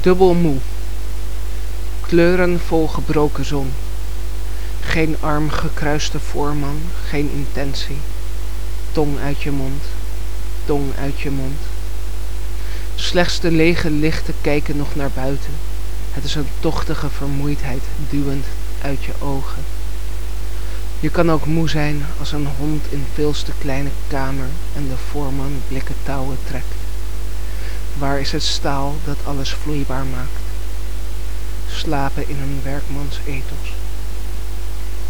Dubbel moe. Kleuren vol gebroken zon. Geen arm gekruiste voorman, geen intentie. Tong uit je mond, tong uit je mond. Slechts de lege lichten kijken nog naar buiten. Het is een tochtige vermoeidheid duwend uit je ogen. Je kan ook moe zijn als een hond in veelste kleine kamer en de voorman blikken touwen trekt. Waar is het staal dat alles vloeibaar maakt? Slapen in een werkmans ethos.